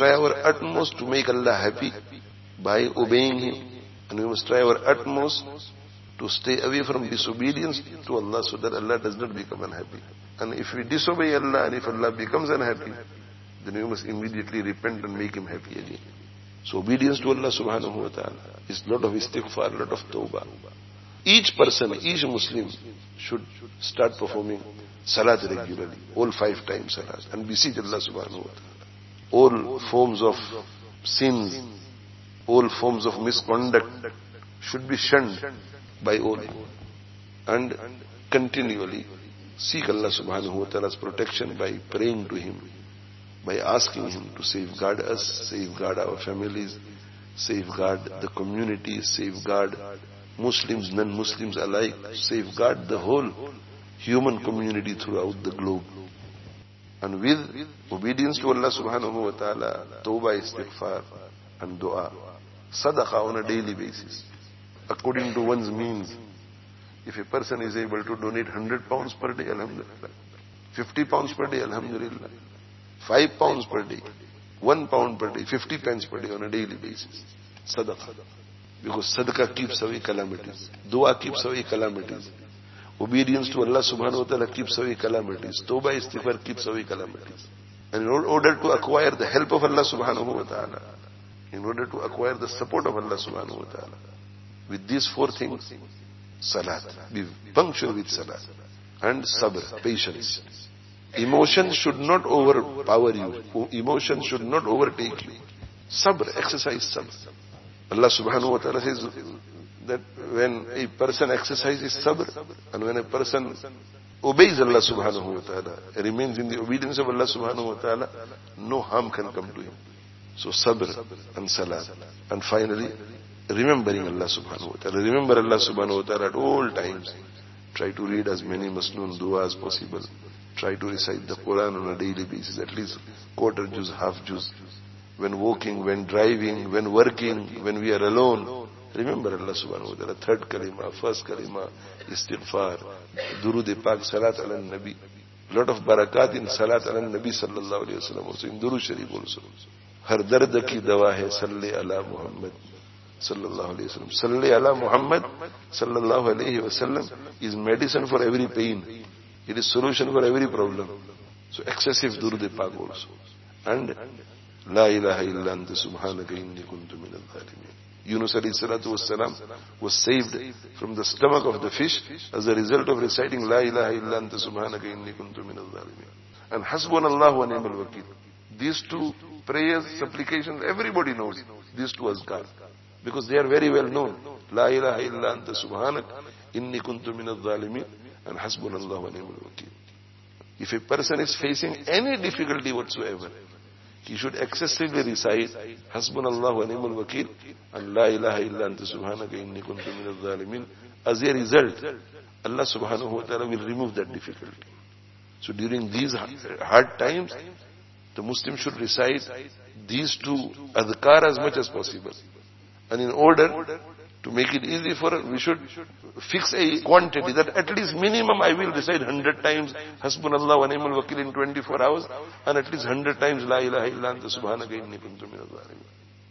try our utmost to make Allah happy by obeying Him. And we must try our utmost to stay away from disobedience to Allah so that Allah does not become unhappy. And if we disobey Allah and if Allah becomes unhappy, then we must immediately repent and make Him happy again. So obedience to Allah subhanahu wa ta'ala is lot of istighfar, a lot of tawbah. Each person, each Muslim should start performing salat regularly, all five times salat, and beseech Allah subhanahu wa ta'ala. All forms of sins, all forms of misconduct should be shunned by all. And continually seek Allah subhanahu wa ta'ala's protection by praying to Him, by asking Him to safeguard us, safeguard our families, safeguard the community, safeguard Muslims, non-Muslims alike, safeguard the whole human community throughout the globe. And with obedience to Allah subhanahu wa ta'ala, tawbah, istighfar and dua, sadaqah on a daily basis, according to one's means. If a person is able to donate 100 pounds per day, alhamdulillah. 50 pounds per day, alhamdulillah. 5 pounds per day, 1 pound per day, 50 pence per day on a daily basis. Sadaqah. Because sadaqah keeps away calamities. Dua keeps away calamities. Obedience to Allah subhanahu wa ta'ala keeps away calamities. Tawbah istighfar keeps away calamities. And in order to acquire the help of Allah subhanahu wa ta'ala, in order to acquire the support of Allah subhanahu wa ta'ala, with these four things, salat, be punctual with salat, and sabr, patience. Emotion should not overpower you. Emotion should not overtake you. Sabr, exercise sabr. Allah subhanahu wa ta'ala says that when a person exercises sabr and when a person obeys Allah subhanahu wa ta'ala, remains in the obedience of Allah subhanahu wa ta'ala, no harm can come to him. So sabr and salat. And finally, remembering Allah subhanahu wa ta'ala. Remember Allah subhanahu wa ta'ala at all times. Try to read as many masnoon dua as possible. Try to recite the Quran on a daily basis, at least quarter juz, half juz. When walking, when driving, when working, when we are alone, remember اللہ سبحان wa ta'ala, third kalima, first kalima, istighfar, durud pak, salat ala nabi. Lot of barakat in salat ala nabi sallallahu alayhi wa sallam. Also, in ہر درد کی دوا ہے صلی اللہ محمد صلی اللہ علیہ وسلم صلی اللہ محمد صلی اللہ علیہ وسلم is medicine for every pain it is solution for every problem so excessive درود پاک آلسو اینڈ لا الہ الا انت سبحانک انی کنت من الظالمین salatu wasalam was saved from the stomach of the fish as a result of reciting La ilaha illa anta subhanaka inni kuntu min al-dhalimin. And hasbunallahu wa ni'mal wakil. These two prayers, supplications, everybody knows these two azkar. Because they are very well known. La ilaha illa anta subhanak, inni kuntu min al-zalimin, and hasbunallahu wa ni'mal wakil. If a person is facing any difficulty whatsoever, he should excessively recite hasbunallahu wa ni'mal wakil and la ilaha illa anta subhanaka inni kuntu min al-zalimin. As a result, Allah subhanahu wa ta'ala will remove that difficulty. So during these hard times, the Muslim should recite these two adhkar as much as possible. And in order to make it easy for us, we should fix a quantity that at least minimum I will recite 100 times Hasbunallah wa ni'mal wakil in 24 hours and at least 100 times La ilaha illa anta subhanaka inni kuntu minadh